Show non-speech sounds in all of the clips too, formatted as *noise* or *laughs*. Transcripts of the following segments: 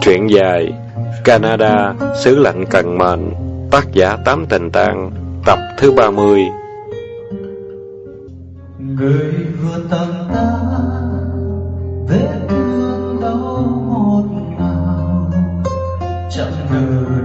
Truyện dài Canada, xứ lạnh cần mệnh Tác giả Tám Tình Tang Tập thứ 30 Người vừa tặng ta Vết thương đau một nào Chẳng ngờ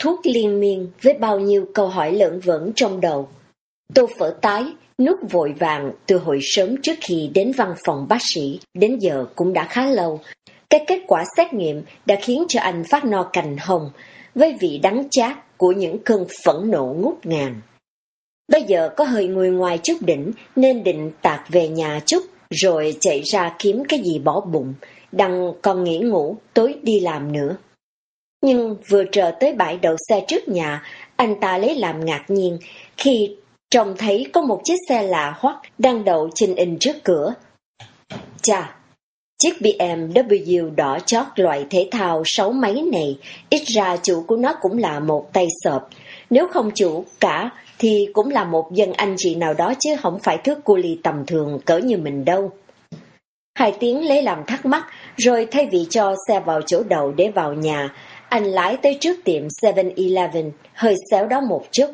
thuốc liên miên với bao nhiêu câu hỏi lợn vẫn trong đầu. Tô phở tái, nút vội vàng từ hồi sớm trước khi đến văn phòng bác sĩ, đến giờ cũng đã khá lâu. Cái kết quả xét nghiệm đã khiến cho anh phát no cành hồng, với vị đắng chát của những cơn phẫn nộ ngút ngàn. Bây giờ có hơi người ngoài chút đỉnh nên định tạt về nhà chút rồi chạy ra kiếm cái gì bỏ bụng, đằng còn nghỉ ngủ, tối đi làm nữa. Nhưng vừa trở tới bãi đậu xe trước nhà, anh ta lấy làm ngạc nhiên khi trông thấy có một chiếc xe lạ hoắc đang đậu trên in trước cửa. Chà, chiếc BMW đỏ chót loại thể thao sáu máy này, ít ra chủ của nó cũng là một tay sợp. Nếu không chủ cả thì cũng là một dân anh chị nào đó chứ không phải thước cu ly tầm thường cỡ như mình đâu. Hai tiếng lấy làm thắc mắc, rồi thay vì cho xe vào chỗ đầu để vào nhà, anh lái tới trước tiệm 7-Eleven, hơi xéo đó một chút.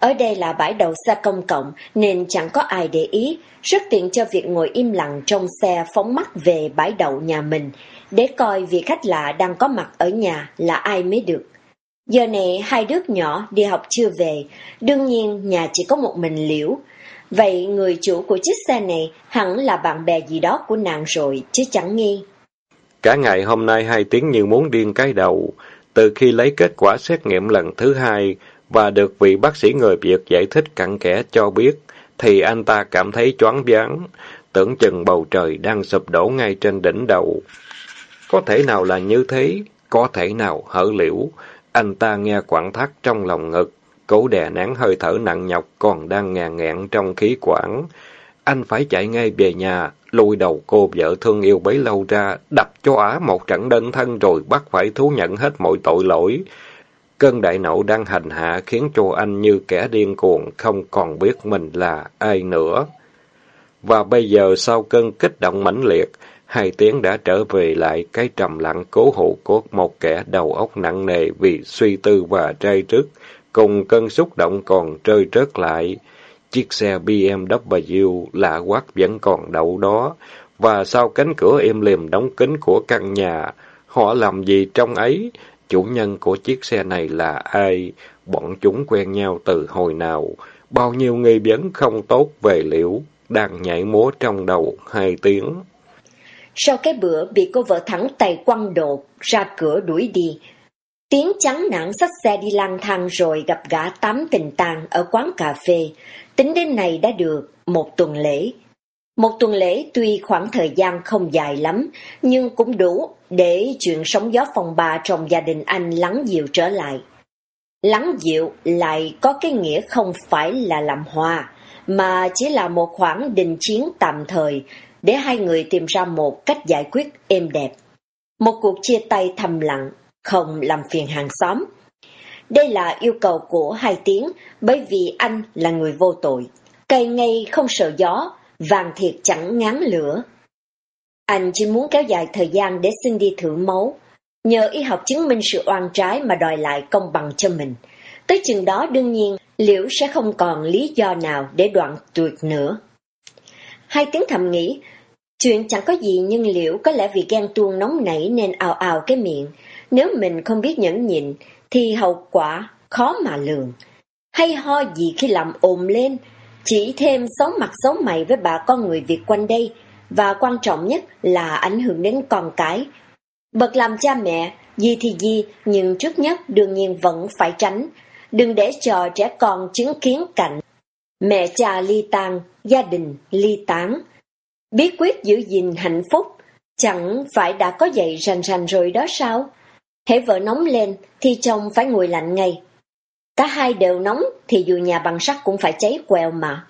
Ở đây là bãi đậu xe công cộng nên chẳng có ai để ý, rất tiện cho việc ngồi im lặng trong xe phóng mắt về bãi đậu nhà mình, để coi vị khách lạ đang có mặt ở nhà là ai mới được. Giờ này hai đứa nhỏ đi học chưa về, đương nhiên nhà chỉ có một mình liễu. Vậy người chủ của chiếc xe này hẳn là bạn bè gì đó của nàng rồi, chứ chẳng nghi. Cả ngày hôm nay hai tiếng như muốn điên cái đầu. Từ khi lấy kết quả xét nghiệm lần thứ hai và được vị bác sĩ người Việt giải thích cặn kẽ cho biết, thì anh ta cảm thấy choáng váng, tưởng chừng bầu trời đang sụp đổ ngay trên đỉnh đầu. Có thể nào là như thế, có thể nào hở liễu. Anh ta nghe quặn thắt trong lòng ngực, cố đè nén hơi thở nặng nhọc còn đang ngàn ngẹn trong khí quản. Anh phải chạy ngay về nhà, lùi đầu cô vợ thương yêu bấy lâu ra, đập cho á một trận đơn thân rồi bắt phải thú nhận hết mọi tội lỗi. Cơn đại nộ đang hành hạ khiến cho anh như kẻ điên cuồng, không còn biết mình là ai nữa. Và bây giờ sau cơn kích động mãnh liệt, hai tiếng đã trở về lại cái trầm lặng cố hữu của một kẻ đầu óc nặng nề vì suy tư và trai trước, cùng cơn xúc động còn trơi rớt lại. Chiếc xe BMW lạ quắc vẫn còn đậu đó, và sau cánh cửa im lìm đóng kín của căn nhà, họ làm gì trong ấy? Chủ nhân của chiếc xe này là ai? Bọn chúng quen nhau từ hồi nào? Bao nhiêu nghi vấn không tốt về liễu, đang nhảy múa trong đầu hai tiếng. Sau cái bữa bị cô vợ thẳng tay quăng đồ ra cửa đuổi đi, Tiếng trắng nản xách xe đi lang thang rồi gặp gã tám tình tàng ở quán cà phê. Tính đến này đã được một tuần lễ. Một tuần lễ tuy khoảng thời gian không dài lắm, nhưng cũng đủ để chuyện sóng gió phòng bà trong gia đình anh lắng dịu trở lại. Lắng dịu lại có cái nghĩa không phải là làm hòa, mà chỉ là một khoảng đình chiến tạm thời để hai người tìm ra một cách giải quyết êm đẹp. Một cuộc chia tay thầm lặng, không làm phiền hàng xóm. Đây là yêu cầu của hai tiếng bởi vì anh là người vô tội. Cây ngay không sợ gió, vàng thiệt chẳng ngán lửa. Anh chỉ muốn kéo dài thời gian để xin đi thử máu, nhờ y học chứng minh sự oan trái mà đòi lại công bằng cho mình. Tới chừng đó đương nhiên, Liễu sẽ không còn lý do nào để đoạn tuyệt nữa. Hai tiếng thầm nghĩ, chuyện chẳng có gì nhưng Liễu có lẽ vì ghen tuông nóng nảy nên ào ào cái miệng. Nếu mình không biết nhẫn nhịn, thì hậu quả khó mà lường. Hay ho gì khi làm ồn lên, chỉ thêm xấu mặt xấu mày với bà con người Việt quanh đây, và quan trọng nhất là ảnh hưởng đến con cái. Bậc làm cha mẹ, gì thì gì, nhưng trước nhất đương nhiên vẫn phải tránh, đừng để cho trẻ con chứng kiến cảnh mẹ cha ly tan, gia đình ly tán. Bí quyết giữ gìn hạnh phúc, chẳng phải đã có dạy rành rành rồi đó sao? Hễ vợ nóng lên thì chồng phải ngồi lạnh ngay. Cả hai đều nóng thì dù nhà bằng sắt cũng phải cháy quèo mà.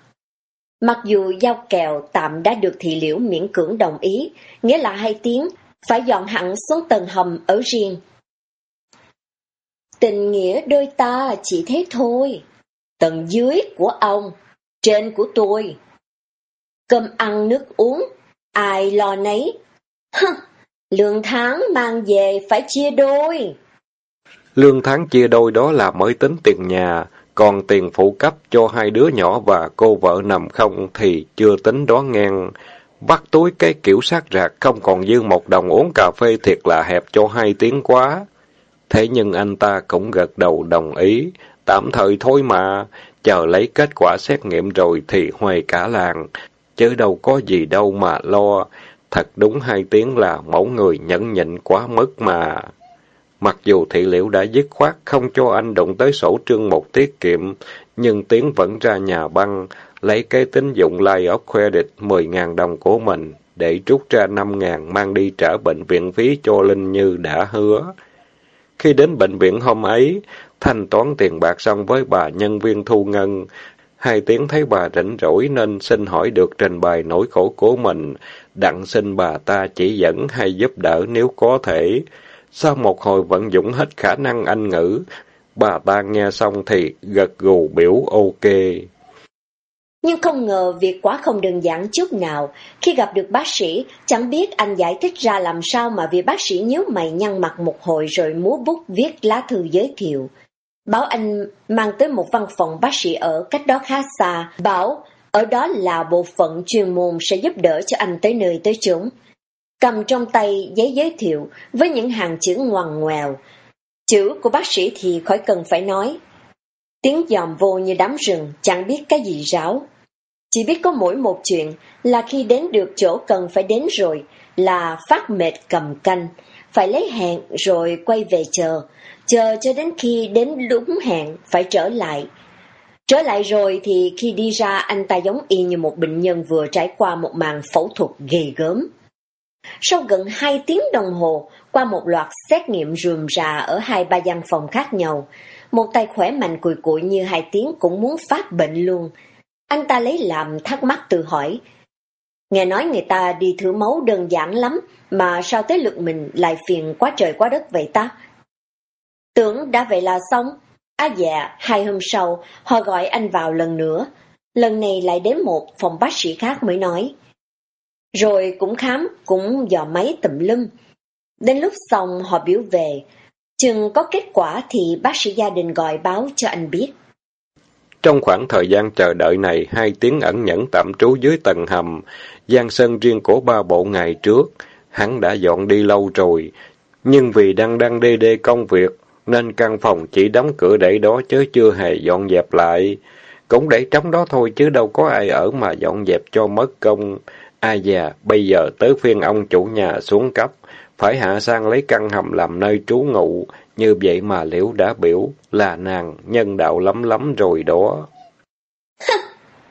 Mặc dù giao kèo tạm đã được thị liễu miễn cưỡng đồng ý, nghĩa là hai tiếng, phải dọn hẳn xuống tầng hầm ở riêng. Tình nghĩa đôi ta chỉ thế thôi. Tầng dưới của ông, trên của tôi. Cơm ăn nước uống, ai lo nấy. Hừ, lương tháng mang về phải chia đôi. Lương tháng chia đôi đó là mới tính tiền nhà, còn tiền phụ cấp cho hai đứa nhỏ và cô vợ nằm không thì chưa tính đó ngang. Bắt túi cái kiểu sát rạc không còn dư một đồng uống cà phê thiệt là hẹp cho hai tiếng quá. Thế nhưng anh ta cũng gật đầu đồng ý, tạm thời thôi mà, chờ lấy kết quả xét nghiệm rồi thì hoài cả làng, chứ đâu có gì đâu mà lo. Thật đúng hai tiếng là mẫu người nhẫn nhịn quá mức mà. Mặc dù thị liệu đã dứt khoát không cho anh động tới sổ trương một tiết kiệm, nhưng Tiến vẫn ra nhà băng, lấy cái tín dụng line khoe địch 10.000 đồng của mình, để rút ra 5.000 mang đi trả bệnh viện phí cho Linh Như đã hứa. Khi đến bệnh viện hôm ấy, thanh toán tiền bạc xong với bà nhân viên thu ngân, hai tiếng thấy bà rảnh rỗi nên xin hỏi được trình bày nỗi khổ của mình, đặng xin bà ta chỉ dẫn hay giúp đỡ nếu có thể. Sau một hồi vận dụng hết khả năng anh ngữ, bà ta nghe xong thì gật gù biểu ok. Nhưng không ngờ việc quá không đơn giản chút nào. Khi gặp được bác sĩ, chẳng biết anh giải thích ra làm sao mà vì bác sĩ nhíu mày nhăn mặt một hồi rồi múa bút viết lá thư giới thiệu. Bảo anh mang tới một văn phòng bác sĩ ở cách đó khá xa. Bảo ở đó là bộ phận chuyên môn sẽ giúp đỡ cho anh tới nơi tới chốn cầm trong tay giấy giới thiệu với những hàng chữ ngoằn ngoèo. Chữ của bác sĩ thì khỏi cần phải nói. Tiếng dòm vô như đám rừng, chẳng biết cái gì ráo. Chỉ biết có mỗi một chuyện là khi đến được chỗ cần phải đến rồi là phát mệt cầm canh, phải lấy hẹn rồi quay về chờ, chờ cho đến khi đến đúng hẹn phải trở lại. Trở lại rồi thì khi đi ra anh ta giống y như một bệnh nhân vừa trải qua một màn phẫu thuật ghê gớm. Sau gần 2 tiếng đồng hồ, qua một loạt xét nghiệm rườm rà ở hai ba gian phòng khác nhau, một tay khỏe mạnh cùi cụi như hai tiếng cũng muốn phát bệnh luôn. Anh ta lấy làm thắc mắc tự hỏi. Nghe nói người ta đi thử máu đơn giản lắm, mà sao tới lượt mình lại phiền quá trời quá đất vậy ta? Tưởng đã vậy là xong. Á à dạ, hai hôm sau, họ gọi anh vào lần nữa. Lần này lại đến một phòng bác sĩ khác mới nói. Rồi cũng khám, cũng dò máy tùm lum. Đến lúc xong họ biểu về, chừng có kết quả thì bác sĩ gia đình gọi báo cho anh biết. Trong khoảng thời gian chờ đợi này, hai tiếng ẩn nhẫn tạm trú dưới tầng hầm, gian sân riêng của ba bộ ngày trước, hắn đã dọn đi lâu rồi, nhưng vì đang đang đê đê công việc, nên căn phòng chỉ đóng cửa để đó chứ chưa hề dọn dẹp lại. Cũng để trống đó thôi chứ đâu có ai ở mà dọn dẹp cho mất công. À già, bây giờ tới phiên ông chủ nhà xuống cấp, phải hạ sang lấy căn hầm làm nơi trú ngụ, như vậy mà liễu đã biểu là nàng nhân đạo lắm lắm rồi đó.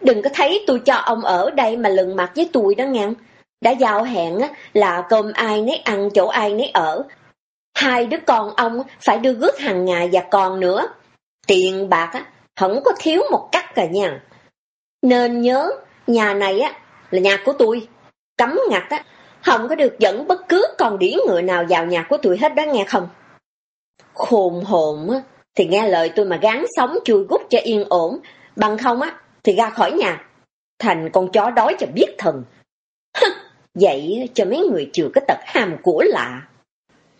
Đừng có thấy tôi cho ông ở đây mà lừng mặt với tôi đó ngăn. Đã giao hẹn là cơm ai nấy ăn, chỗ ai nấy ở. Hai đứa con ông phải đưa gước hàng ngày và còn nữa. Tiền bạc á không có thiếu một cắt cả nha. Nên nhớ, nhà này á là nhà của tôi, cấm ngặt á, không có được dẫn bất cứ con đĩa ngựa nào vào nhà của tôi hết đó nghe không? Khôn hồn á, thì nghe lời tôi mà gán sống chui gút cho yên ổn, bằng không á, thì ra khỏi nhà, thành con chó đói cho biết thần. Vậy cho mấy người chừa cái tật ham của lạ.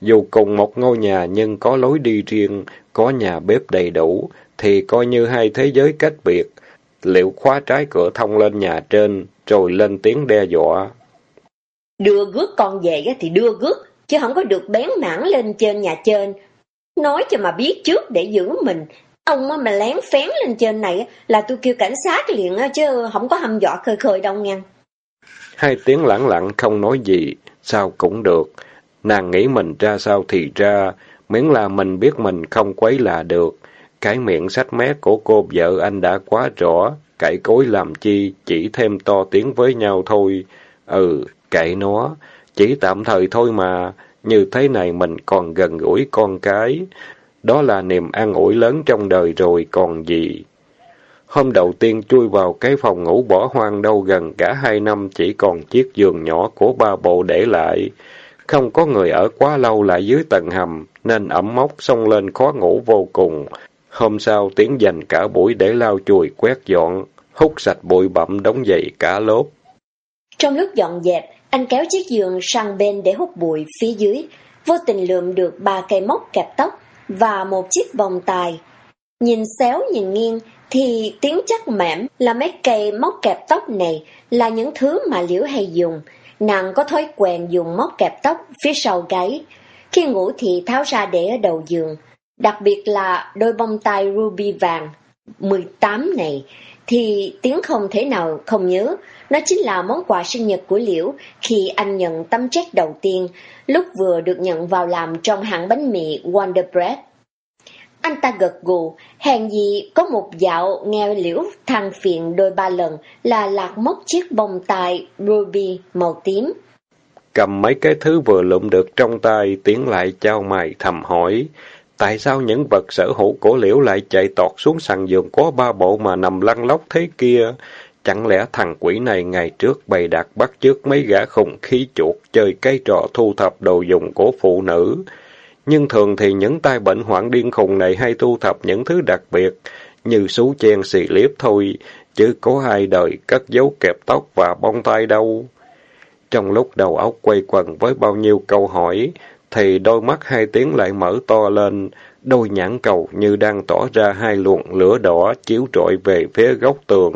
Dù cùng một ngôi nhà nhưng có lối đi riêng, có nhà bếp đầy đủ, thì coi như hai thế giới cách biệt. Liệu khóa trái cửa thông lên nhà trên, rồi lên tiếng đe dọa. Đưa gước con về thì đưa gước, chứ không có được bén mảng lên trên nhà trên. Nói cho mà biết trước để giữ mình. Ông mà lén phén lên trên này là tôi kêu cảnh sát liền chứ không có hâm dọa khơi khơi đâu nha. Hai tiếng lặng lặng không nói gì, sao cũng được. Nàng nghĩ mình ra sao thì ra, miễn là mình biết mình không quấy là được. Cái miệng sách mé của cô vợ anh đã quá rõ, cãi cối làm chi, chỉ thêm to tiếng với nhau thôi. Ừ, kệ nó, chỉ tạm thời thôi mà, như thế này mình còn gần gũi con cái. Đó là niềm an ủi lớn trong đời rồi còn gì. Hôm đầu tiên chui vào cái phòng ngủ bỏ hoang đâu gần cả hai năm chỉ còn chiếc giường nhỏ của ba bộ để lại. Không có người ở quá lâu lại dưới tầng hầm, nên ẩm mốc xông lên khó ngủ vô cùng. Hôm sau tiến dành cả buổi để lau chùi quét dọn, hút sạch bụi bặm đóng dậy cả lốp. Trong lúc dọn dẹp, anh kéo chiếc giường sang bên để hút bụi phía dưới, vô tình lượm được ba cây móc kẹp tóc và một chiếc vòng tài. Nhìn xéo nhìn nghiêng thì tiếng chắc mẻm là mấy cây móc kẹp tóc này là những thứ mà Liễu hay dùng. Nàng có thói quen dùng móc kẹp tóc phía sau gáy. Khi ngủ thì tháo ra để ở đầu giường. Đặc biệt là đôi bông tai ruby vàng 18 này thì tiếng không thể nào không nhớ. Nó chính là món quà sinh nhật của Liễu khi anh nhận tấm check đầu tiên, lúc vừa được nhận vào làm trong hãng bánh mì Wonder Bread. Anh ta gật gù, hèn gì có một dạo nghe Liễu thằng phiền đôi ba lần là lạc mất chiếc bông tai ruby màu tím. Cầm mấy cái thứ vừa lụm được trong tay, tiến lại trao mày thầm hỏi. Tại sao những vật sở hữu của liễu lại chạy tọt xuống sàn giường có ba bộ mà nằm lăn lóc thế kia? Chẳng lẽ thằng quỷ này ngày trước bày đặt bắt chước mấy gã khùng khí chuột chơi cái trò thu thập đồ dùng của phụ nữ? Nhưng thường thì những tai bệnh hoạn điên khùng này hay thu thập những thứ đặc biệt, như sú chen xì liếp thôi, chứ có hai đời cất dấu kẹp tóc và bông tai đâu. Trong lúc đầu óc quay quần với bao nhiêu câu hỏi, thì đôi mắt hai tiếng lại mở to lên, đôi nhãn cầu như đang tỏ ra hai luồng lửa đỏ chiếu rọi về phía góc tường,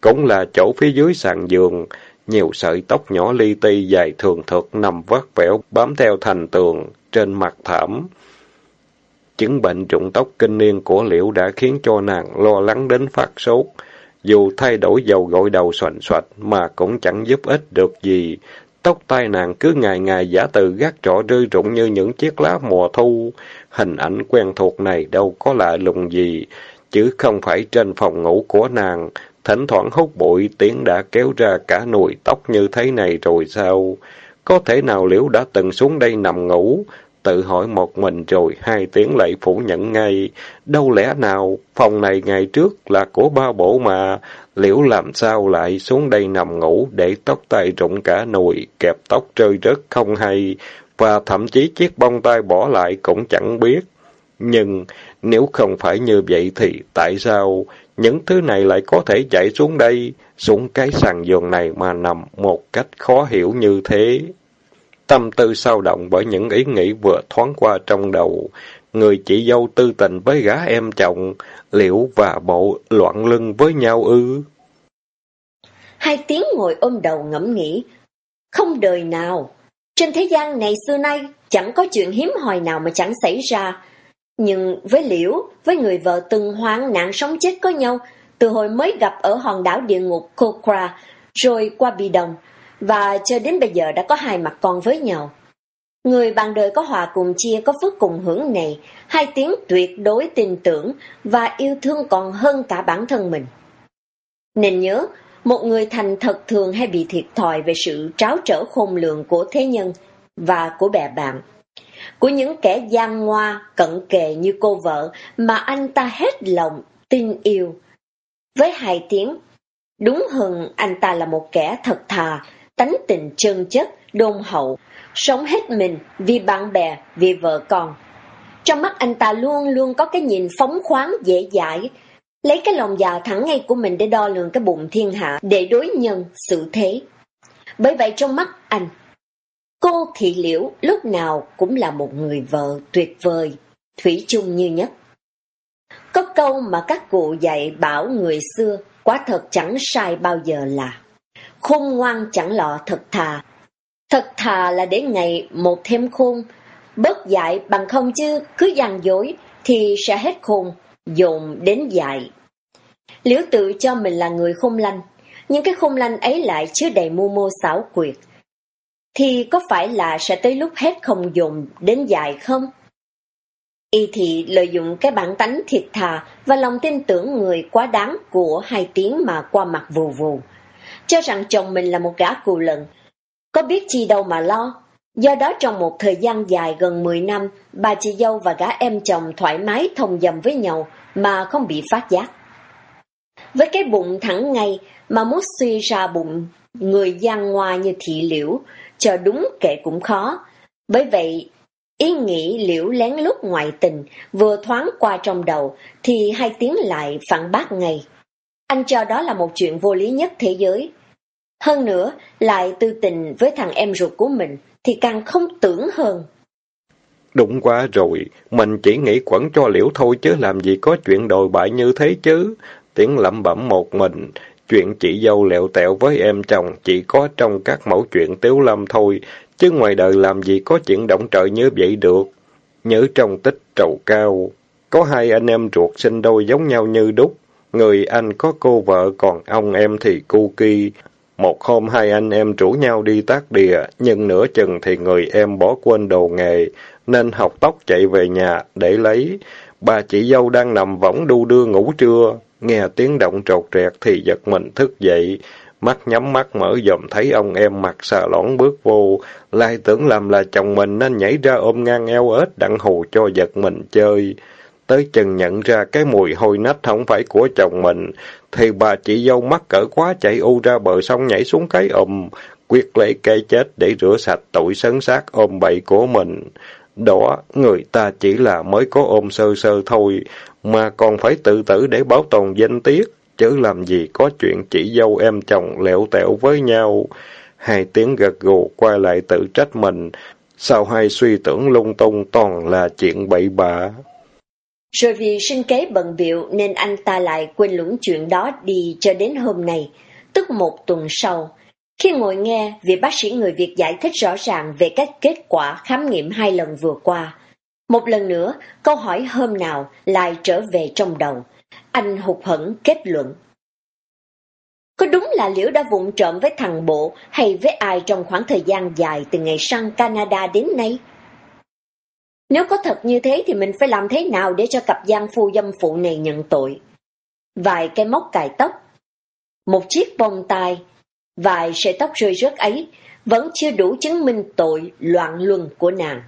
cũng là chỗ phía dưới sàn giường, nhiều sợi tóc nhỏ li ti dài thường thực nằm vắt vẻo bám theo thành tường, trên mặt thảm. Chứng bệnh trụng tóc kinh niên của Liễu đã khiến cho nàng lo lắng đến phát sốt. Dù thay đổi dầu gội đầu xoành xoạch mà cũng chẳng giúp ích được gì, Tóc tai nàng cứ ngày ngày giả từ gác trọ rơi rụng như những chiếc lá mùa thu. Hình ảnh quen thuộc này đâu có lạ lùng gì, chứ không phải trên phòng ngủ của nàng. Thỉnh thoảng hút bụi, tiếng đã kéo ra cả nùi tóc như thế này rồi sao? Có thể nào liễu đã từng xuống đây nằm ngủ, tự hỏi một mình rồi hai tiếng lại phủ nhận ngay. Đâu lẽ nào, phòng này ngày trước là của ba bộ mà, liễu làm sao lại xuống đây nằm ngủ để tóc tai rụng cả nồi kẹp tóc rơi rớt không hay, và thậm chí chiếc bông tai bỏ lại cũng chẳng biết. Nhưng nếu không phải như vậy thì tại sao những thứ này lại có thể chạy xuống đây, xuống cái sàn giường này mà nằm một cách khó hiểu như thế? Tâm tư sao động bởi những ý nghĩ vừa thoáng qua trong đầu. Người chị dâu tư tình với gã em chồng, liễu và bộ loạn lưng với nhau ư. Hai tiếng ngồi ôm đầu ngẫm nghĩ. Không đời nào, trên thế gian này xưa nay chẳng có chuyện hiếm hoi nào mà chẳng xảy ra. Nhưng với liễu, với người vợ từng hoang nạn sống chết có nhau, từ hồi mới gặp ở hòn đảo địa ngục Kokra, rồi qua Bì Đồng, và cho đến bây giờ đã có hai mặt con với nhau. Người bạn đời có hòa cùng chia có phước cùng hưởng này, hai tiếng tuyệt đối tin tưởng và yêu thương còn hơn cả bản thân mình. Nên nhớ, một người thành thật thường hay bị thiệt thòi về sự tráo trở khôn lường của thế nhân và của bè bạn. Của những kẻ gian ngoa, cận kề như cô vợ mà anh ta hết lòng, tin yêu. Với hai tiếng, Đúng hơn anh ta là một kẻ thật thà, tánh tình chân chất, đôn hậu, sống hết mình vì bạn bè, vì vợ con. Trong mắt anh ta luôn luôn có cái nhìn phóng khoáng dễ dãi, lấy cái lòng già thẳng ngay của mình để đo lường cái bụng thiên hạ, để đối nhân, xử thế. Bởi vậy trong mắt anh, cô thị liễu lúc nào cũng là một người vợ tuyệt vời, thủy chung như nhất. Có câu mà các cụ dạy bảo người xưa, quá thật chẳng sai bao giờ là. Khôn ngoan chẳng lọ thật thà. Thật thà là để ngày một thêm khôn. Bớt dại bằng không chứ cứ gian dối Thì sẽ hết khôn Dồn đến dại. Liễu tự cho mình là người khôn lanh Nhưng cái khôn lanh ấy lại chứa đầy mưu mô xảo quyệt. Thì có phải là sẽ tới lúc hết không dùng đến dại không? Y thị lợi dụng cái bản tánh thiệt thà và lòng tin tưởng người quá đáng của hai tiếng mà qua mặt vù vù. Cho rằng chồng mình là một gã cù lận. Có biết chi đâu mà lo. Do đó trong một thời gian dài gần 10 năm, bà chị dâu và gã em chồng thoải mái thông dầm với nhau mà không bị phát giác. Với cái bụng thẳng ngay mà muốn suy ra bụng người gian ngoa như thị liễu, cho đúng kệ cũng khó. Bởi vậy, Ý nghĩ liễu lén lút ngoại tình, vừa thoáng qua trong đầu, thì hai tiếng lại phản bác ngay. Anh cho đó là một chuyện vô lý nhất thế giới. Hơn nữa, lại tư tình với thằng em ruột của mình, thì càng không tưởng hơn. Đúng quá rồi, mình chỉ nghĩ quẩn cho liễu thôi chứ làm gì có chuyện đồi bại như thế chứ. Tiếng lẩm bẩm một mình, chuyện chị dâu lẹo tẹo với em chồng chỉ có trong các mẫu chuyện tiếu lâm thôi, chứ ngoài đời làm gì có chuyện động trời như vậy được. Nhớ trong tích trầu cao, có hai anh em ruột sinh đôi giống nhau như đúc. Người anh có cô vợ, còn ông em thì cu kỳ. Một hôm hai anh em rủ nhau đi tác địa, nhưng nửa chừng thì người em bỏ quên đồ nghề, nên học tóc chạy về nhà để lấy. Bà chị dâu đang nằm võng đu đưa ngủ trưa, nghe tiếng động trột rẹt thì giật mình thức dậy, Mắt nhắm mắt mở dòm thấy ông em mặc xà lõn bước vô, lai tưởng làm là chồng mình nên nhảy ra ôm ngang eo ếch đặng hù cho giật mình chơi. Tới chừng nhận ra cái mùi hôi nách không phải của chồng mình, thì bà chị dâu mắc cỡ quá chạy u ra bờ sông nhảy xuống cái ụm quyết lấy cây chết để rửa sạch tội sấn xác ôm bậy của mình. Đó, người ta chỉ là mới có ôm sơ sơ thôi, mà còn phải tự tử để bảo tồn danh tiết chứ làm gì có chuyện chỉ dâu em chồng lẹo tẹo với nhau. Hai tiếng gật gù quay lại tự trách mình, sao hai suy tưởng lung tung toàn là chuyện bậy bạ. Rồi vì sinh kế bận biệu nên anh ta lại quên lũng chuyện đó đi cho đến hôm nay, tức một tuần sau. Khi ngồi nghe vị bác sĩ người Việt giải thích rõ ràng về các kết quả khám nghiệm hai lần vừa qua, một lần nữa câu hỏi hôm nào lại trở về trong đầu. Anh hụt hẫng kết luận. Có đúng là Liễu đã vụng trộm với thằng bộ hay với ai trong khoảng thời gian dài từ ngày sang Canada đến nay? Nếu có thật như thế thì mình phải làm thế nào để cho cặp gian phu dâm phụ này nhận tội? Vài cái móc cài tóc, một chiếc bông tai, vài sợi tóc rơi rớt ấy vẫn chưa đủ chứng minh tội loạn luân của nàng.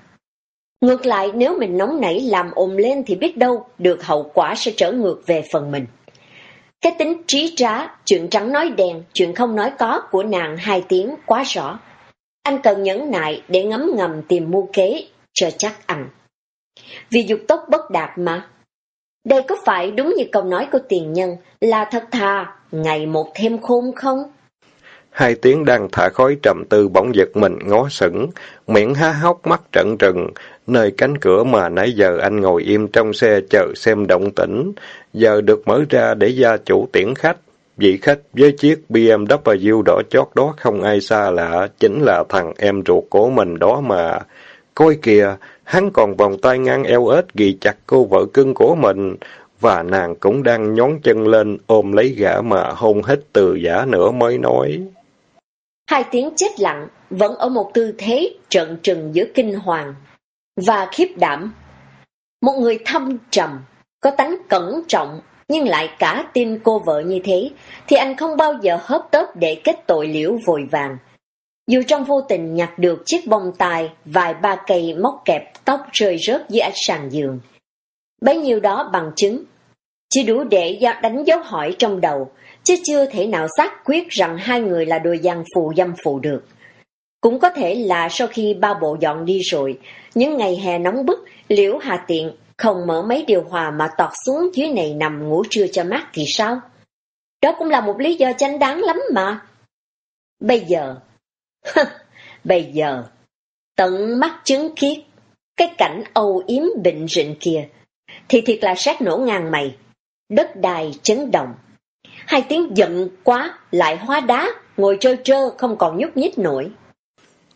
Ngược lại, nếu mình nóng nảy làm ồn lên thì biết đâu được hậu quả sẽ trở ngược về phần mình. Cái tính trí trá, chuyện trắng nói đen, chuyện không nói có của nàng hai tiếng quá rõ. Anh cần nhẫn nại để ngấm ngầm tìm mưu kế cho chắc ăn. Vì dục tốc bất đạt mà. Đây có phải đúng như câu nói của tiền nhân là thật thà, ngày một thêm khôn không? Hai tiếng đang thả khói trầm tư bỗng giật mình ngó sững, miệng há hốc mắt trận trừng, nơi cánh cửa mà nãy giờ anh ngồi im trong xe chờ xem động tĩnh, giờ được mở ra để gia chủ tiễn khách. Vị khách với chiếc BMW đỏ chót đó không ai xa lạ, chính là thằng em ruột của mình đó mà. Coi kìa, hắn còn vòng tay ngang eo ếch ghi chặt cô vợ cưng của mình, và nàng cũng đang nhón chân lên ôm lấy gã mà hôn hết từ giả nữa mới nói. Hai tiếng chết lặng, vẫn ở một tư thế trận trừng giữa kinh hoàng và khiếp đảm. Một người thâm trầm, có tánh cẩn trọng nhưng lại cả tin cô vợ như thế, thì anh không bao giờ hớp tớp để kết tội liễu vội vàng. Dù trong vô tình nhặt được chiếc bông tai, vài ba cây móc kẹp tóc rơi rớt dưới ánh sàn giường. Bấy nhiêu đó bằng chứng, chỉ đủ để đánh dấu hỏi trong đầu, chứ chưa thể nào xác quyết rằng hai người là đôi giang phù dâm phụ được. Cũng có thể là sau khi ba bộ dọn đi rồi, những ngày hè nóng bức, liễu hà tiện không mở mấy điều hòa mà tọt xuống dưới này nằm ngủ trưa cho mát thì sao? Đó cũng là một lý do chánh đáng lắm mà. Bây giờ, *laughs* bây giờ, tận mắt chứng kiến cái cảnh âu yếm bệnh rịnh kia, thì thiệt là sát nổ ngang mày. Đất đai chấn động. Hai tiếng giận quá, lại hóa đá, ngồi trơ trơ không còn nhúc nhích nổi.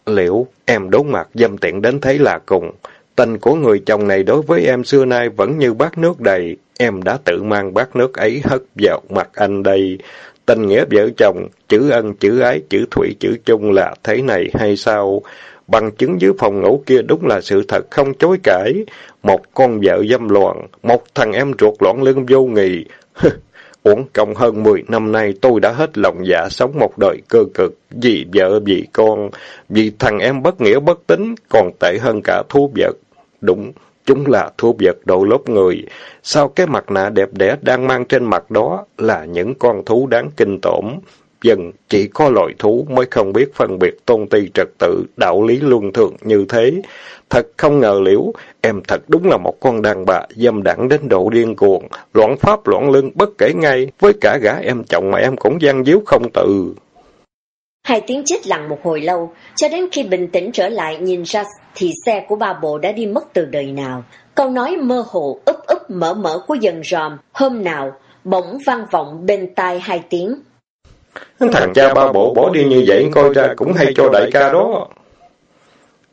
Liệu em đốn mặt dâm tiện đến thấy là cùng. Tình của người chồng này đối với em xưa nay vẫn như bát nước đầy. Em đã tự mang bát nước ấy hất vào mặt anh đây. Tình nghĩa vợ chồng, chữ ân, chữ ái, chữ thủy, chữ chung là thế này hay sao? Bằng chứng dưới phòng ngủ kia đúng là sự thật không chối cãi. Một con vợ dâm loạn, một thằng em ruột loạn lưng vô nghị. *laughs* Uổng công hơn 10 năm nay tôi đã hết lòng dạ sống một đời cơ cực, vì vợ, vì con, vì thằng em bất nghĩa bất tính, còn tệ hơn cả thú vật. Đúng, chúng là thú vật độ lốp người. Sao cái mặt nạ đẹp đẽ đang mang trên mặt đó là những con thú đáng kinh tởm? Dần, chỉ có loài thú mới không biết phân biệt tôn ti trật tự, đạo lý luân thường như thế. Thật không ngờ liễu, em thật đúng là một con đàn bà dâm đẳng đến độ điên cuồng, loạn pháp loạn lưng bất kể ngay, với cả gã em chồng mà em cũng gian díu không từ. Hai tiếng chết lặng một hồi lâu, cho đến khi bình tĩnh trở lại nhìn ra thì xe của ba bộ đã đi mất từ đời nào. Câu nói mơ hồ úp úp mở mở của dần ròm, hôm nào, bỗng vang vọng bên tai hai tiếng. Thằng cha ba bộ bỏ đi như vậy coi ra cũng hay cho đại ca đó.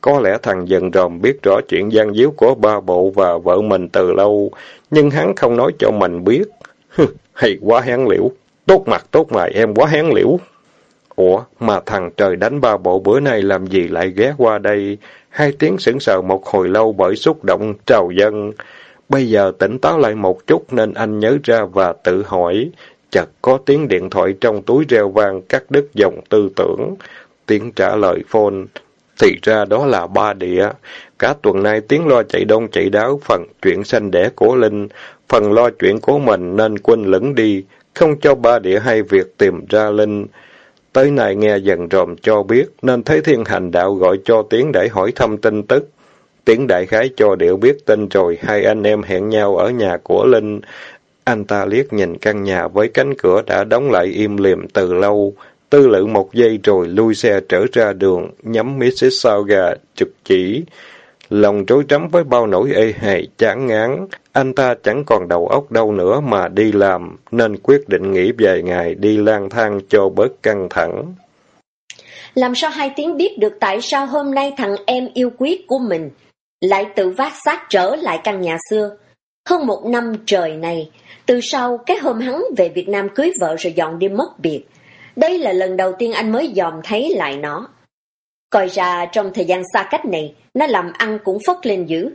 Có lẽ thằng dần ròm biết rõ chuyện gian díu của ba bộ và vợ mình từ lâu, nhưng hắn không nói cho mình biết. hay quá hén liễu, tốt mặt tốt mày em quá hén liễu. Ủa, mà thằng trời đánh ba bộ bữa nay làm gì lại ghé qua đây? Hai tiếng sững sờ một hồi lâu bởi xúc động trào dân. Bây giờ tỉnh táo lại một chút nên anh nhớ ra và tự hỏi. Chợt có tiếng điện thoại trong túi reo vang cắt đứt dòng tư tưởng. Tiếng trả lời phone. Thì ra đó là ba địa. Cả tuần nay tiếng lo chạy đông chạy đáo phần chuyện sanh đẻ của Linh, phần lo chuyện của mình nên quân lẫn đi, không cho ba địa hay việc tìm ra Linh. Tới này nghe dần ròm cho biết, nên thấy thiên hành đạo gọi cho tiếng để hỏi thăm tin tức. Tiếng đại khái cho điệu biết tin rồi, hai anh em hẹn nhau ở nhà của Linh. Anh ta liếc nhìn căn nhà với cánh cửa đã đóng lại im lìm từ lâu. Tư lự một giây rồi lui xe trở ra đường, nhắm Mississauga, trực chỉ. Lòng rối rắm với bao nỗi ê hề, chán ngán. Anh ta chẳng còn đầu óc đâu nữa mà đi làm, nên quyết định nghỉ vài ngày đi lang thang cho bớt căng thẳng. Làm sao hai tiếng biết được tại sao hôm nay thằng em yêu quý của mình lại tự vác xác trở lại căn nhà xưa? Hơn một năm trời này, từ sau cái hôm hắn về Việt Nam cưới vợ rồi dọn đi mất biệt. Đây là lần đầu tiên anh mới dòm thấy lại nó. Coi ra trong thời gian xa cách này, nó làm ăn cũng phất lên dữ.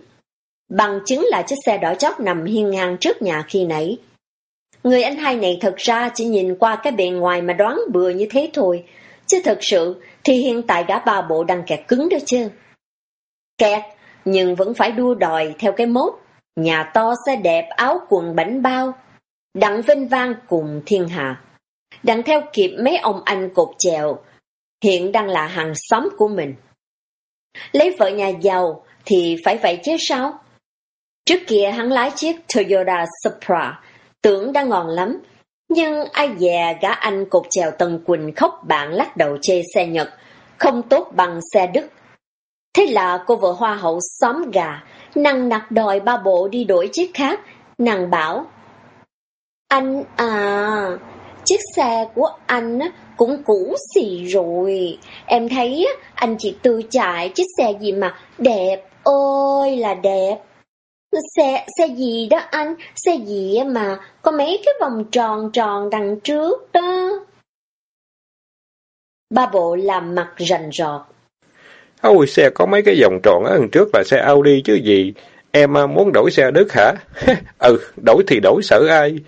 Bằng chứng là chiếc xe đỏ chót nằm hiên ngang trước nhà khi nãy. Người anh hai này thật ra chỉ nhìn qua cái bề ngoài mà đoán bừa như thế thôi, chứ thật sự thì hiện tại gã ba bộ đang kẹt cứng đó chứ. Kẹt, nhưng vẫn phải đua đòi theo cái mốt, nhà to xe đẹp áo quần bánh bao, đặng vinh vang cùng thiên hạ đang theo kịp mấy ông anh cột chèo, hiện đang là hàng xóm của mình. Lấy vợ nhà giàu thì phải vậy chứ sao? Trước kia hắn lái chiếc Toyota Supra, tưởng đang ngon lắm, nhưng ai dè gã anh cột chèo Tân Quỳnh khóc bạn lắc đầu chê xe Nhật, không tốt bằng xe Đức. Thế là cô vợ hoa hậu xóm gà, năng nặc đòi ba bộ đi đổi chiếc khác, nàng bảo. Anh à, chiếc xe của anh cũng cũ xì rồi. Em thấy anh chỉ tự chạy chiếc xe gì mà đẹp ơi là đẹp. Xe, xe gì đó anh? Xe gì mà có mấy cái vòng tròn tròn đằng trước đó? Ba bộ làm mặt rành rọt. Ôi, xe có mấy cái vòng tròn ở đằng trước là xe Audi chứ gì. Em à, muốn đổi xe Đức hả? *laughs* ừ, đổi thì đổi sợ ai?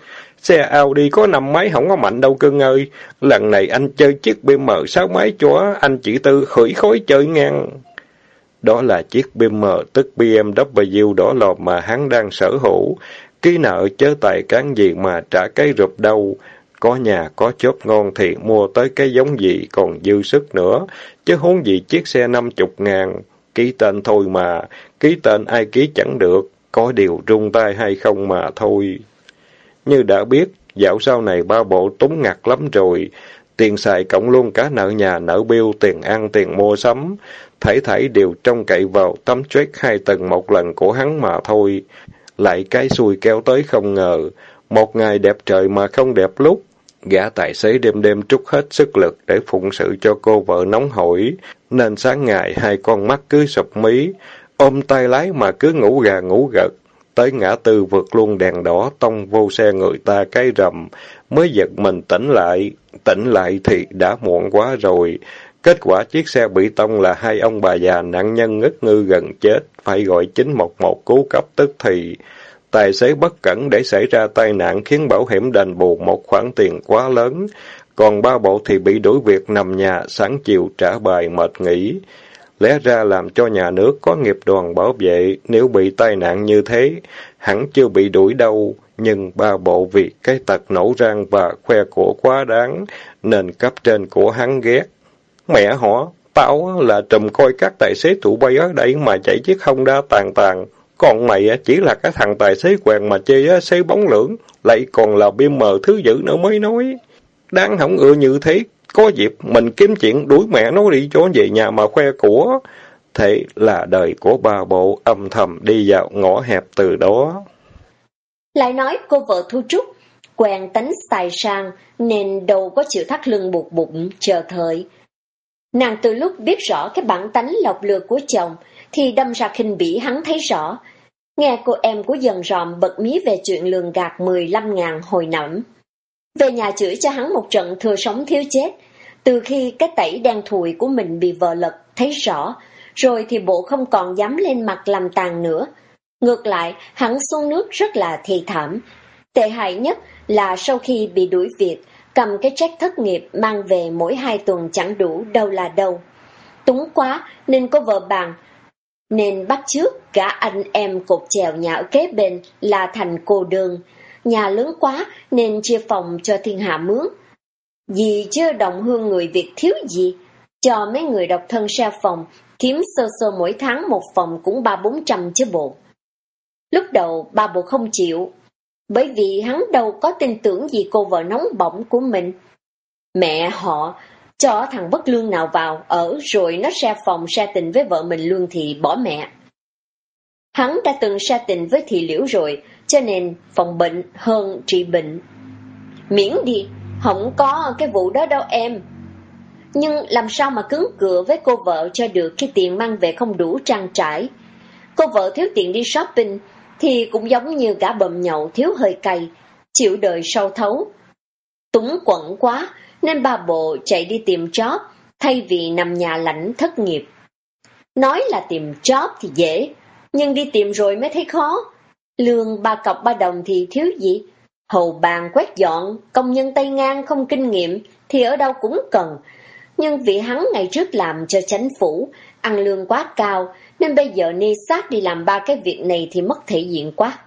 Xe Audi có năm máy không có mạnh đâu cưng ơi. Lần này anh chơi chiếc BMW sáu máy cho anh chỉ tư khởi khối chơi ngang. Đó là chiếc BMW tức BMW đỏ là mà hắn đang sở hữu. Ký nợ chớ tài cán gì mà trả cái rụp đâu. Có nhà, có chốt ngon thì mua tới cái giống gì còn dư sức nữa, chứ huống gì chiếc xe năm chục ngàn. Ký tên thôi mà, ký tên ai ký chẳng được, có điều rung tay hay không mà thôi. Như đã biết, dạo sau này ba bộ túng ngặt lắm rồi, tiền xài cộng luôn cả nợ nhà, nợ bill, tiền ăn, tiền mua sắm, thảy thảy đều trông cậy vào tấm check hai tầng một lần của hắn mà thôi. Lại cái xui kéo tới không ngờ, một ngày đẹp trời mà không đẹp lúc, gã tài xế đêm đêm trút hết sức lực để phụng sự cho cô vợ nóng hổi, nên sáng ngày hai con mắt cứ sụp mí, ôm tay lái mà cứ ngủ gà ngủ gật. Tới ngã tư vượt luôn đèn đỏ tông vô xe người ta cái rầm, mới giật mình tỉnh lại. Tỉnh lại thì đã muộn quá rồi. Kết quả chiếc xe bị tông là hai ông bà già nạn nhân ngất ngư gần chết, phải gọi 911 cứu cấp tức thì. Tài xế bất cẩn để xảy ra tai nạn khiến bảo hiểm đền bù một khoản tiền quá lớn, còn ba bộ thì bị đuổi việc nằm nhà sáng chiều trả bài mệt nghỉ. Lẽ ra làm cho nhà nước có nghiệp đoàn bảo vệ, nếu bị tai nạn như thế, hẳn chưa bị đuổi đâu, nhưng ba bộ vì cái tật nổ rang và khoe cổ quá đáng, nên cấp trên của hắn ghét. Mẹ họ, tao là trùm coi các tài xế tụ bay ở đây mà chạy chiếc không đa tàn tàn, còn mày chỉ là cái thằng tài xế quèn mà chê xế bóng lưỡng, lại còn là biêm mờ thứ dữ nữa mới nói. Đáng không ưa như thế, có dịp mình kiếm chuyện đuổi mẹ nó đi chỗ về nhà mà khoe của. Thế là đời của ba bộ âm thầm đi vào ngõ hẹp từ đó. Lại nói cô vợ Thu Trúc, quen tánh tài sang nên đâu có chịu thắt lưng buộc bụng chờ thời. Nàng từ lúc biết rõ cái bản tánh lọc lừa của chồng thì đâm ra khinh bỉ hắn thấy rõ. Nghe cô em của dần ròm bật mí về chuyện lường gạt 15 ngàn hồi nẫm. Về nhà chửi cho hắn một trận thừa sống thiếu chết. Từ khi cái tẩy đen thùi của mình bị vợ lật, thấy rõ, rồi thì bộ không còn dám lên mặt làm tàn nữa. Ngược lại, hắn xuống nước rất là thì thảm. Tệ hại nhất là sau khi bị đuổi việc, cầm cái trách thất nghiệp mang về mỗi hai tuần chẳng đủ đâu là đâu. Túng quá nên có vợ bạn, nên bắt trước cả anh em cột chèo nhà ở kế bên là thành cô đơn. Nhà lớn quá nên chia phòng cho thiên hạ mướn. Vì chưa động hương người Việt thiếu gì, cho mấy người độc thân xe phòng, kiếm sơ sơ mỗi tháng một phòng cũng ba bốn trăm chứ bộ. Lúc đầu ba bộ không chịu, bởi vì hắn đâu có tin tưởng gì cô vợ nóng bỏng của mình. Mẹ họ cho thằng bất lương nào vào, ở rồi nó xe phòng xe tình với vợ mình luôn thì bỏ mẹ. Hắn đã từng xa tình với thị liễu rồi, cho nên phòng bệnh hơn trị bệnh. Miễn đi, không có cái vụ đó đâu em. Nhưng làm sao mà cứng cửa với cô vợ cho được khi tiền mang về không đủ trang trải. Cô vợ thiếu tiền đi shopping, thì cũng giống như cả bầm nhậu thiếu hơi cay, chịu đời sâu thấu. Túng quẩn quá, nên bà bộ chạy đi tìm job, thay vì nằm nhà lãnh thất nghiệp. Nói là tìm job thì dễ, nhưng đi tìm rồi mới thấy khó. Lương ba cọc ba đồng thì thiếu gì? Hầu bàn quét dọn, công nhân tay ngang không kinh nghiệm thì ở đâu cũng cần. Nhưng vì hắn ngày trước làm cho chánh phủ, ăn lương quá cao, nên bây giờ ni sát đi làm ba cái việc này thì mất thể diện quá.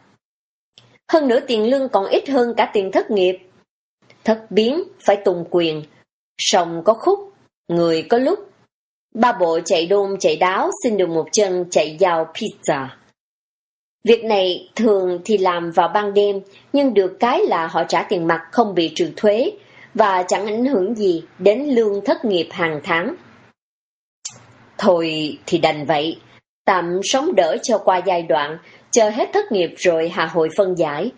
Hơn nữa tiền lương còn ít hơn cả tiền thất nghiệp. Thất biến, phải tùng quyền. Sòng có khúc, người có lúc. Ba bộ chạy đôn chạy đáo xin được một chân chạy giao pizza. Việc này thường thì làm vào ban đêm, nhưng được cái là họ trả tiền mặt không bị trừ thuế và chẳng ảnh hưởng gì đến lương thất nghiệp hàng tháng. Thôi thì đành vậy, tạm sống đỡ cho qua giai đoạn, chờ hết thất nghiệp rồi hạ hội phân giải.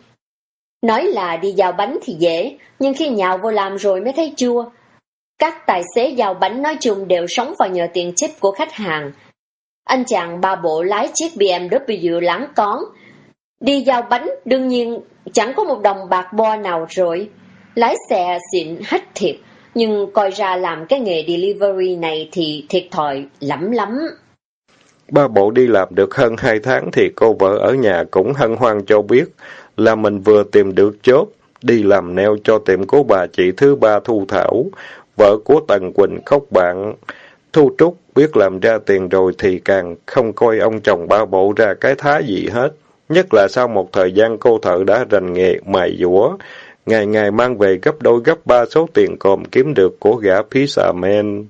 Nói là đi giao bánh thì dễ, nhưng khi nhào vô làm rồi mới thấy chua. Các tài xế giao bánh nói chung đều sống vào nhờ tiền chip của khách hàng. Anh chàng ba bộ lái chiếc BMW láng con. Đi giao bánh đương nhiên chẳng có một đồng bạc bo nào rồi. Lái xe xịn hết thiệt, nhưng coi ra làm cái nghề delivery này thì thiệt thòi lắm lắm. Ba bộ đi làm được hơn hai tháng thì cô vợ ở nhà cũng hân hoan cho biết là mình vừa tìm được chốt, đi làm neo cho tiệm của bà chị thứ ba Thu Thảo, vợ của Tần Quỳnh khóc bạn. Thu Trúc biết làm ra tiền rồi thì càng không coi ông chồng ba bộ ra cái thá gì hết. Nhất là sau một thời gian cô thợ đã rành nghề mài dũa, ngày ngày mang về gấp đôi gấp ba số tiền còm kiếm được của gã phí xà men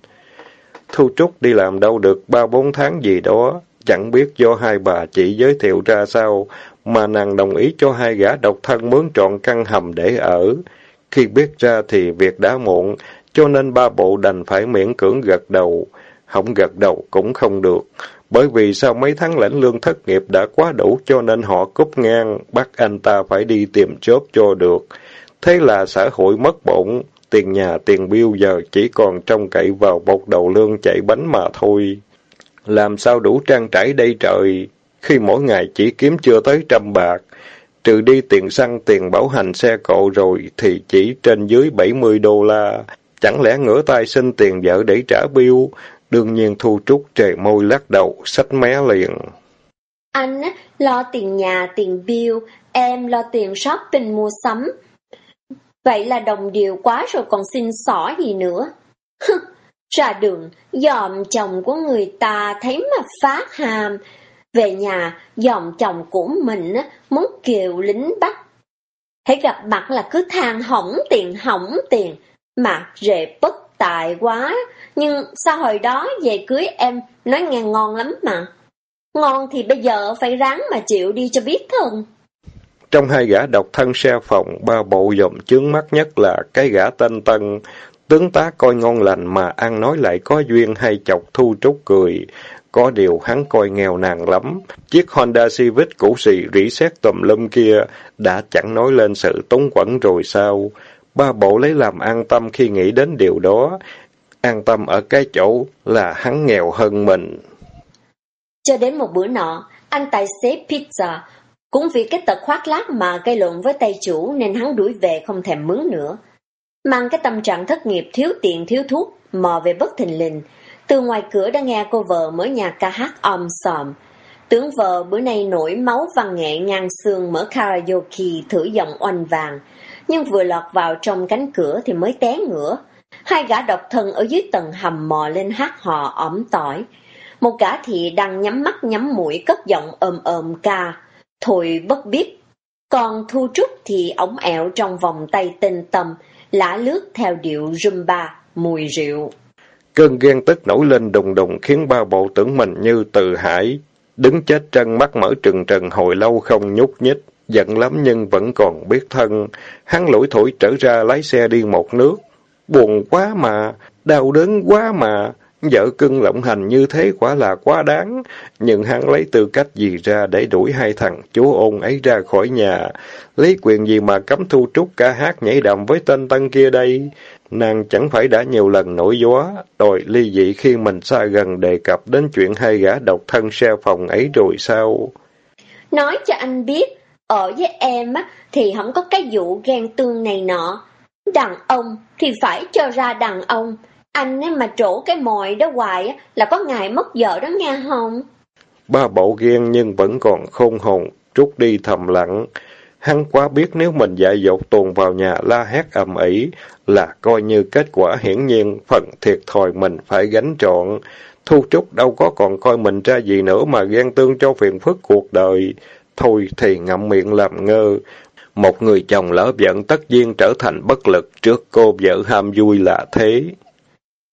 Thu Trúc đi làm đâu được ba bốn tháng gì đó, chẳng biết do hai bà chỉ giới thiệu ra sao, mà nàng đồng ý cho hai gã độc thân mướn trọn căn hầm để ở. Khi biết ra thì việc đã muộn, cho nên ba bộ đành phải miễn cưỡng gật đầu. Không gật đầu cũng không được, bởi vì sau mấy tháng lãnh lương thất nghiệp đã quá đủ cho nên họ cúp ngang, bắt anh ta phải đi tìm chốt cho được. Thế là xã hội mất bổn, tiền nhà tiền bill giờ chỉ còn trông cậy vào bột đầu lương chạy bánh mà thôi. Làm sao đủ trang trải đây trời, khi mỗi ngày chỉ kiếm chưa tới trăm bạc, trừ đi tiền xăng tiền bảo hành xe cộ rồi thì chỉ trên dưới 70 đô la. Chẳng lẽ ngửa tay xin tiền vợ để trả biêu, Đương nhiên Thu Trúc trề môi lắc đầu, sách mé liền. Anh lo tiền nhà, tiền bill, em lo tiền shopping mua sắm. Vậy là đồng điều quá rồi còn xin xỏ gì nữa. Ra đường, dòm chồng của người ta thấy mà phát hàm. Về nhà, dòm chồng của mình muốn kiều lính bắt. Hãy gặp mặt là cứ than hỏng tiền hỏng tiền. Mặt rệ bất tài quá. Nhưng sao hồi đó về cưới em nói nghe ngon lắm mà. Ngon thì bây giờ phải ráng mà chịu đi cho biết thân. Trong hai gã độc thân xe phòng, ba bộ dòng chướng mắt nhất là cái gã tên Tân. Tướng tá coi ngon lành mà ăn nói lại có duyên hay chọc thu trúc cười. Có điều hắn coi nghèo nàng lắm. Chiếc Honda Civic cũ xì rỉ sét tùm lum kia đã chẳng nói lên sự túng quẩn rồi sao. Ba bộ lấy làm an tâm khi nghĩ đến điều đó. An tâm ở cái chỗ là hắn nghèo hơn mình. Cho đến một bữa nọ, anh tài xế pizza cũng vì cái tật khoác lác mà gây lộn với tay chủ nên hắn đuổi về không thèm mướn nữa. Mang cái tâm trạng thất nghiệp thiếu tiền thiếu thuốc, mò về bất thình lình. Từ ngoài cửa đã nghe cô vợ mở nhà ca hát om sòm. Tướng vợ bữa nay nổi máu văn nghệ ngang xương mở karaoke thử giọng oanh vàng. Nhưng vừa lọt vào trong cánh cửa thì mới té ngửa. Hai gã độc thân ở dưới tầng hầm mò lên hát hò ỏm tỏi. Một gã thì đang nhắm mắt nhắm mũi cất giọng ồm ồm ca. Thôi bất biết. Còn Thu Trúc thì ống ẹo trong vòng tay tinh tâm, lã lướt theo điệu rumba, mùi rượu. Cơn ghen tức nổi lên đùng đùng khiến ba bộ tưởng mình như từ hải. Đứng chết chân mắt mở trừng trừng hồi lâu không nhúc nhích. Giận lắm nhưng vẫn còn biết thân. Hắn lủi thủi trở ra lái xe đi một nước. Buồn quá mà, đau đớn quá mà. Vợ cưng lộng hành như thế quả là quá đáng, nhưng hắn lấy tư cách gì ra để đuổi hai thằng chú ôn ấy ra khỏi nhà, lấy quyền gì mà cấm thu trúc ca hát nhảy đầm với tên tân kia đây. Nàng chẳng phải đã nhiều lần nổi gió, đòi ly dị khi mình xa gần đề cập đến chuyện hai gã độc thân xe phòng ấy rồi sao? Nói cho anh biết, ở với em á, thì không có cái vụ ghen tương này nọ. Đàn ông thì phải cho ra đàn ông, anh ấy mà trổ cái mồi đó hoài là có ngày mất vợ đó nha không? Ba bộ ghen nhưng vẫn còn khôn hồn, trút đi thầm lặng. Hắn quá biết nếu mình dạy dột tuồn vào nhà la hét ầm ĩ là coi như kết quả hiển nhiên phần thiệt thòi mình phải gánh trọn. Thu Trúc đâu có còn coi mình ra gì nữa mà ghen tương cho phiền phức cuộc đời. Thôi thì ngậm miệng làm ngơ. Một người chồng lỡ giận tất nhiên trở thành bất lực trước cô vợ ham vui là thế.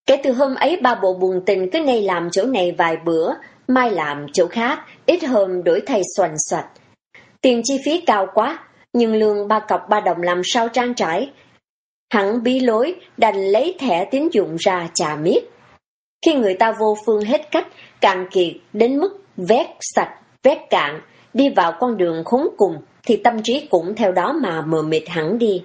Kể từ hôm ấy ba bộ buồn tình cứ nay làm chỗ này vài bữa, mai làm chỗ khác, ít hôm đổi thay xoành xoạch. Tiền chi phí cao quá, nhưng lương ba cọc ba đồng làm sao trang trải. Hẳn bí lối, đành lấy thẻ tín dụng ra trả miết. Khi người ta vô phương hết cách, càng kiệt đến mức vét sạch, vét cạn, đi vào con đường khốn cùng, thì tâm trí cũng theo đó mà mờ mịt hẳn đi.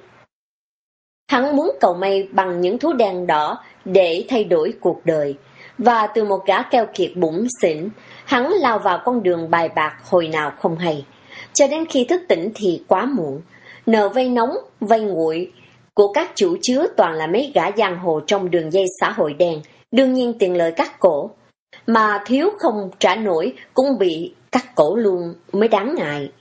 Hắn muốn cầu may bằng những thú đen đỏ để thay đổi cuộc đời. Và từ một gã keo kiệt bụng xỉn, hắn lao vào con đường bài bạc hồi nào không hay. Cho đến khi thức tỉnh thì quá muộn. Nợ vay nóng, vay nguội của các chủ chứa toàn là mấy gã giang hồ trong đường dây xã hội đen, đương nhiên tiền lời cắt cổ. Mà thiếu không trả nổi cũng bị cắt cổ luôn mới đáng ngại.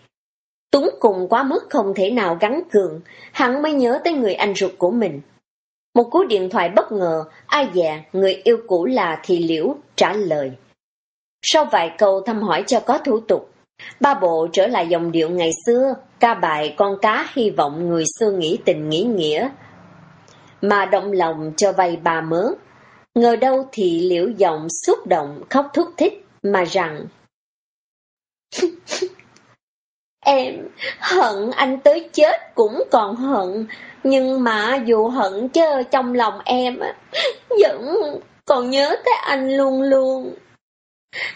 Túng cùng quá mức không thể nào gắn cường, hắn mới nhớ tới người anh ruột của mình. Một cú điện thoại bất ngờ, ai dè người yêu cũ là Thị Liễu trả lời. Sau vài câu thăm hỏi cho có thủ tục, ba bộ trở lại dòng điệu ngày xưa, ca bài con cá hy vọng người xưa nghĩ tình nghĩ nghĩa, mà động lòng cho vay bà mớ. Ngờ đâu Thị Liễu giọng xúc động khóc thúc thích mà rằng Em hận anh tới chết cũng còn hận, nhưng mà dù hận chứ trong lòng em vẫn còn nhớ tới anh luôn luôn.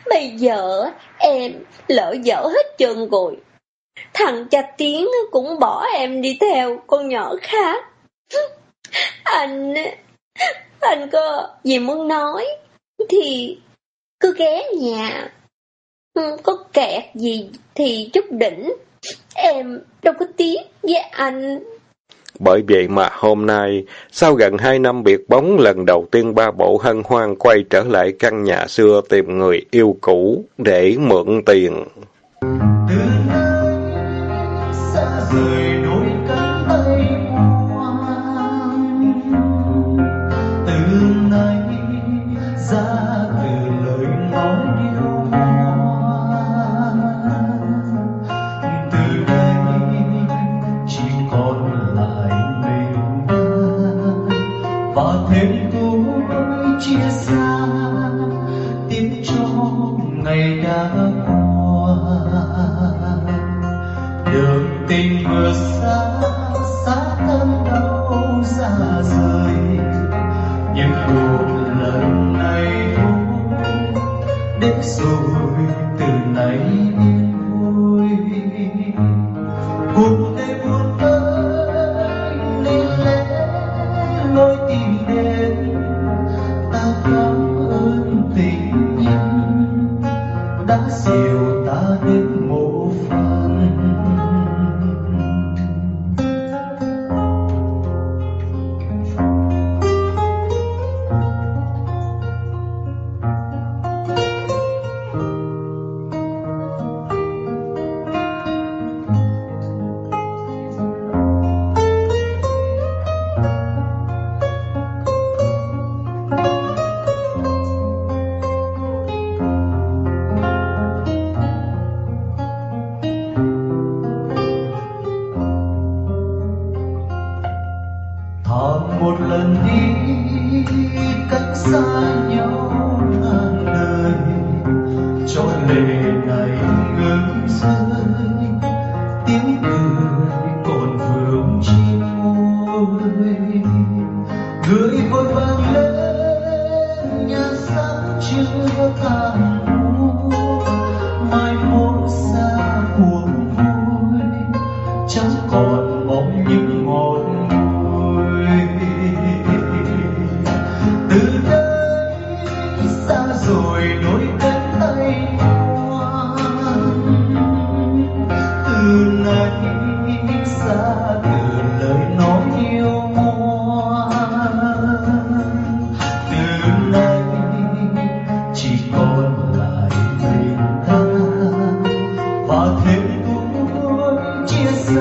Bây giờ em lỡ dở hết trơn rồi. Thằng cha tiếng cũng bỏ em đi theo con nhỏ khác. Anh, anh có gì muốn nói thì cứ ghé nhà Ừ, có kẹt gì thì chút đỉnh. Em đâu có tiếng với anh. Bởi vậy mà hôm nay, sau gần hai năm biệt bóng, lần đầu tiên ba bộ hân hoan quay trở lại căn nhà xưa tìm người yêu cũ để mượn tiền. Xa rời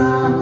Senhor.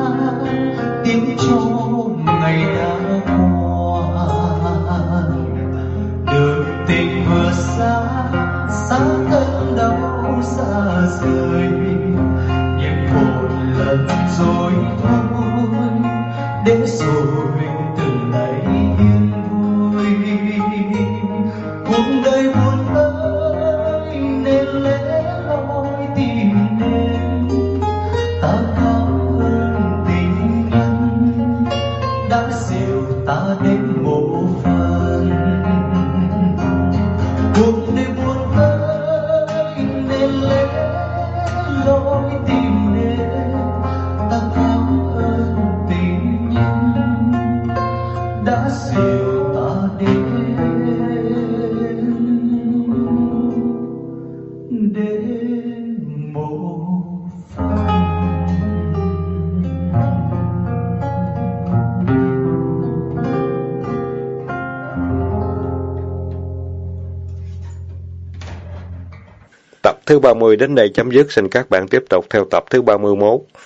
30 đến đây chấm dứt, xin các bạn tiếp tục theo tập thứ 31.